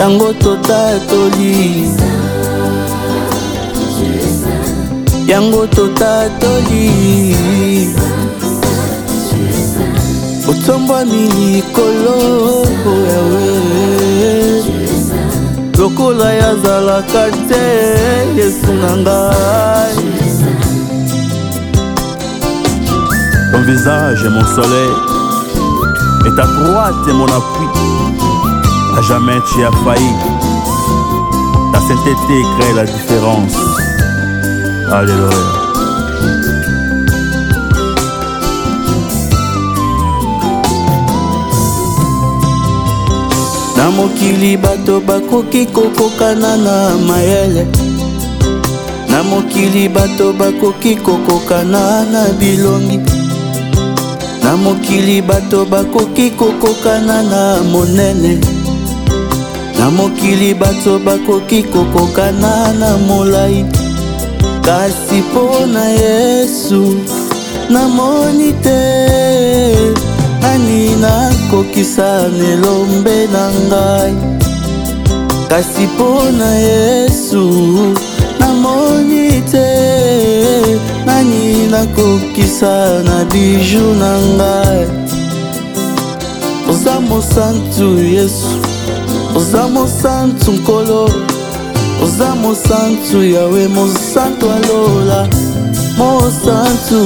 yango totatoli yango totatoli otsombwami likolo yawe lokola yazalaka te yesu na ngai ton visage mon soleil est à droite mon appui à jamais tu as failli. Ta sainteté crée la différence. Alléluia. na mokili bato bakoki kokokana na mayele na mokili bato bakoki kokokana na bilongi na mokili bato bakoki kokokana na monene na mokili bato bakoki kokokana na molai kasi mpo na yesu namoni te ani nakokisa nelombe na ngai kasi mpo na yesu namoni te nani nakokisa na biju na ngai oza mosantu yesu oza mosantu nkolo oza mosantu yawe mosantu alola mosantu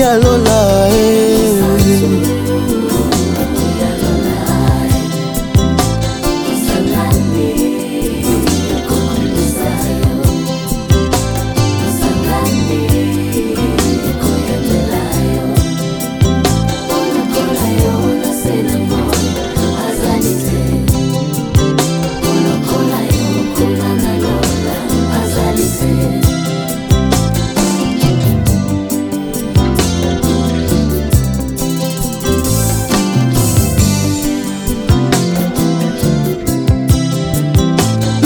yalola eh.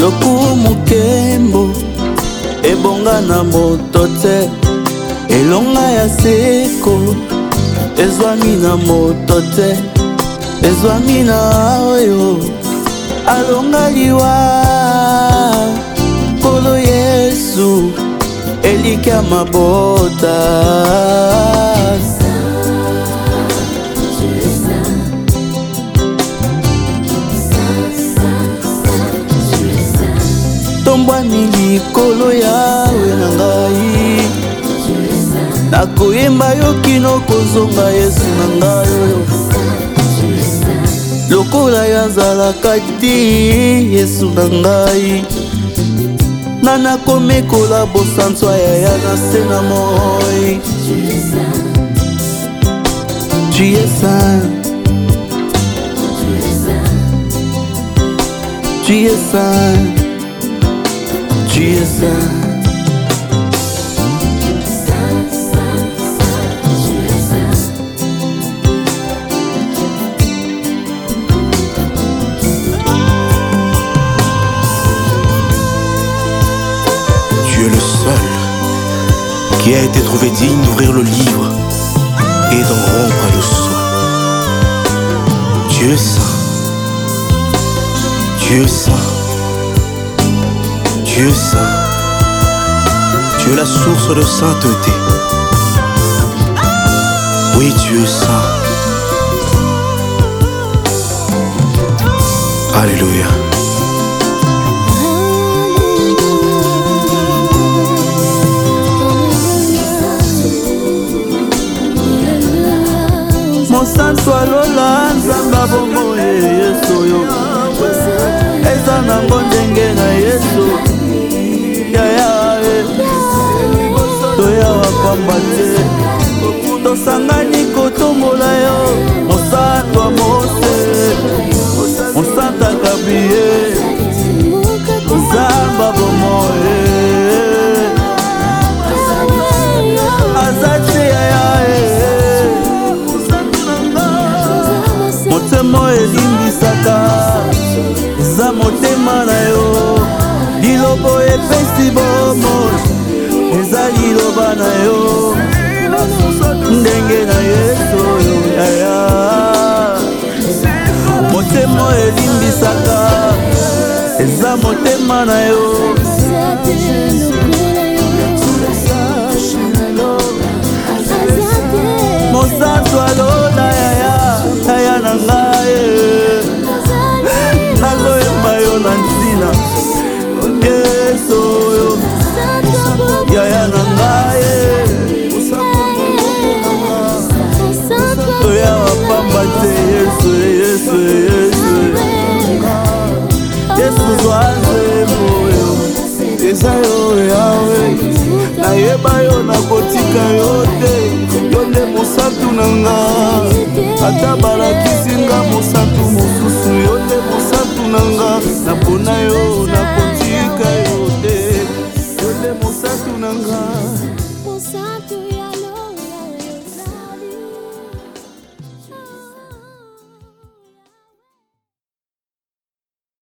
lokumu kembo ebonga na moto te elonga ya seko ezwami na moto te ezwami na oyo alonga liwa kolo yesu elika mabota etombwani likolo yawe na ngai nakoyemba yo kino kozonga yesu na ngai oyo lokola yazalaka te yesu na ngai na nakomekola bosanzwa yaya na se na moi tu es saint tu es saint Tu es seul qui a été trouvé digne d'ouvrir le livre et d'en rompre le sceau. Dieu saint, Dieu saint. Dieu saint, tu es la source de sainteté. Oui, Dieu saint. Alléluia. Mon mosantu alola nzamba bongo ye yesu oyo eza nango ndenge na yesu yaya eh. toya wapamba te tosangani napesi bomoi eza liloba na yo ndenge na yesu oyo yaya motema elimbisaka eza motema na yo eza yo yawe nayeba yo nakotika yo te yo nde mosantu na nga ata balakisinga mosantu mosusu yo nde mosantu na nga napona yo nakotika yo te yo nde mosantu na nga